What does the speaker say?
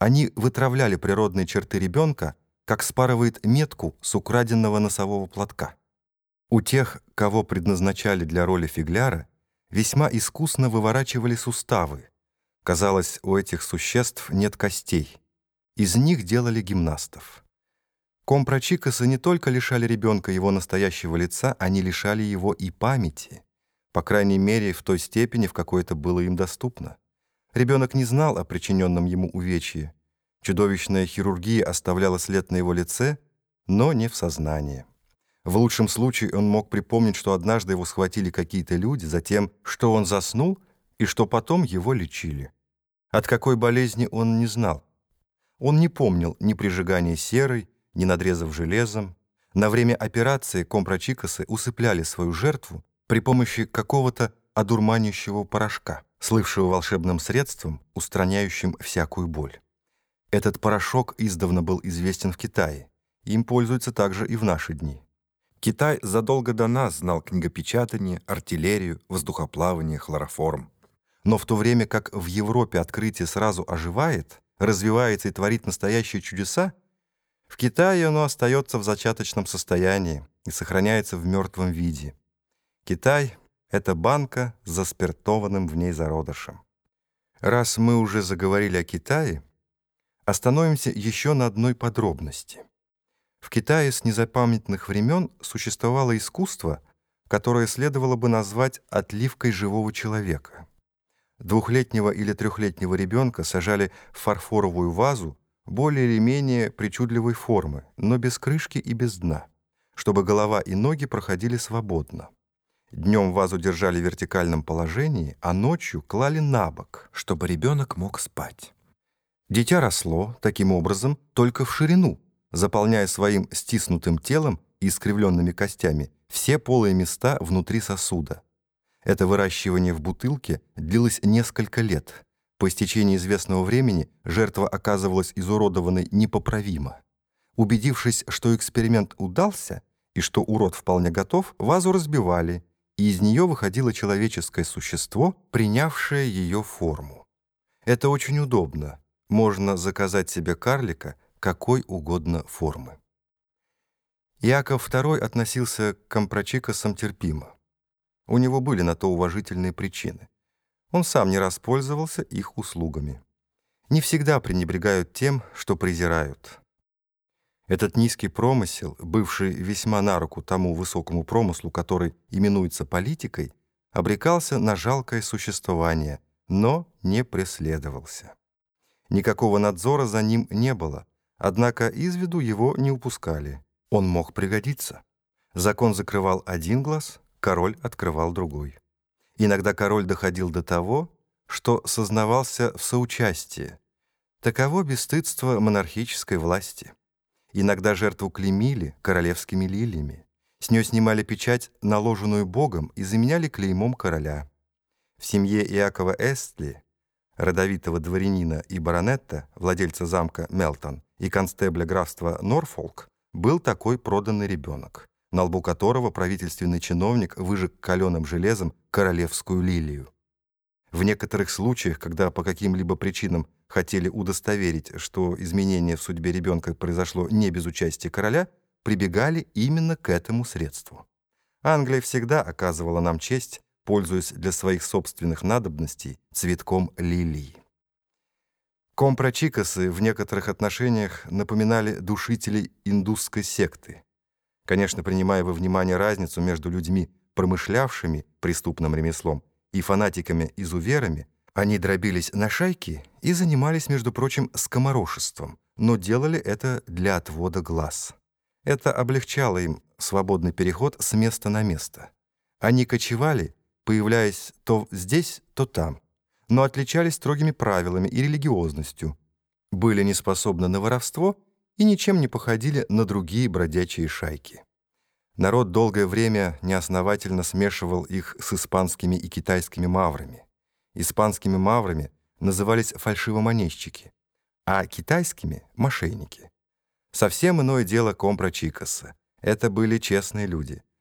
Они вытравляли природные черты ребенка, как спарывает метку с украденного носового платка. У тех, кого предназначали для роли фигляра, весьма искусно выворачивали суставы. Казалось, у этих существ нет костей. Из них делали гимнастов. Компрочикосы не только лишали ребенка его настоящего лица, они лишали его и памяти, по крайней мере, в той степени, в какой это было им доступно. Ребенок не знал о причиненном ему увечье. Чудовищная хирургия оставляла след на его лице, но не в сознании. В лучшем случае он мог припомнить, что однажды его схватили какие-то люди, затем, что он заснул и что потом его лечили. От какой болезни он не знал. Он не помнил ни прижигания серой, ни надрезов железом. На время операции компрочикосы усыпляли свою жертву при помощи какого-то одурманящего порошка слывшего волшебным средством, устраняющим всякую боль. Этот порошок издавна был известен в Китае. Им пользуются также и в наши дни. Китай задолго до нас знал книгопечатание, артиллерию, воздухоплавание, хлороформ. Но в то время как в Европе открытие сразу оживает, развивается и творит настоящие чудеса, в Китае оно остается в зачаточном состоянии и сохраняется в мертвом виде. Китай это банка с заспиртованным в ней зародышем. Раз мы уже заговорили о Китае, остановимся еще на одной подробности. В Китае с незапамятных времен существовало искусство, которое следовало бы назвать отливкой живого человека. Двухлетнего или трехлетнего ребенка сажали в фарфоровую вазу более или менее причудливой формы, но без крышки и без дна, чтобы голова и ноги проходили свободно. Днем вазу держали в вертикальном положении, а ночью клали на бок, чтобы ребенок мог спать. Дитя росло, таким образом, только в ширину, заполняя своим стиснутым телом и искривленными костями все полые места внутри сосуда. Это выращивание в бутылке длилось несколько лет. По истечении известного времени жертва оказывалась изуродованной непоправимо. Убедившись, что эксперимент удался и что урод вполне готов, вазу разбивали – и из нее выходило человеческое существо, принявшее ее форму. Это очень удобно. Можно заказать себе карлика какой угодно формы. Иаков II относился к компрочикосам терпимо. У него были на то уважительные причины. Он сам не распользовался их услугами. Не всегда пренебрегают тем, что презирают. Этот низкий промысел, бывший весьма на руку тому высокому промыслу, который именуется политикой, обрекался на жалкое существование, но не преследовался. Никакого надзора за ним не было, однако из виду его не упускали. Он мог пригодиться. Закон закрывал один глаз, король открывал другой. Иногда король доходил до того, что сознавался в соучастии. Таково бесстыдство монархической власти. Иногда жертву клеймили королевскими лилиями. С нее снимали печать, наложенную Богом, и заменяли клеймом короля. В семье Иакова Эстли, родовитого дворянина и баронетта, владельца замка Мелтон и констебля графства Норфолк, был такой проданный ребенок, на лбу которого правительственный чиновник выжег каленым железом королевскую лилию. В некоторых случаях, когда по каким-либо причинам хотели удостоверить, что изменение в судьбе ребенка произошло не без участия короля, прибегали именно к этому средству. Англия всегда оказывала нам честь, пользуясь для своих собственных надобностей цветком лилии. Компрочикосы в некоторых отношениях напоминали душителей индусской секты. Конечно, принимая во внимание разницу между людьми, промышлявшими преступным ремеслом, и фанатиками-изуверами, они дробились на шайки и занимались, между прочим, скоморошеством, но делали это для отвода глаз. Это облегчало им свободный переход с места на место. Они кочевали, появляясь то здесь, то там, но отличались строгими правилами и религиозностью, были неспособны на воровство и ничем не походили на другие бродячие шайки. Народ долгое время неосновательно смешивал их с испанскими и китайскими маврами. Испанскими маврами назывались фальшивомонетчики, а китайскими — мошенники. Совсем иное дело Компра Чикаса. Это были честные люди.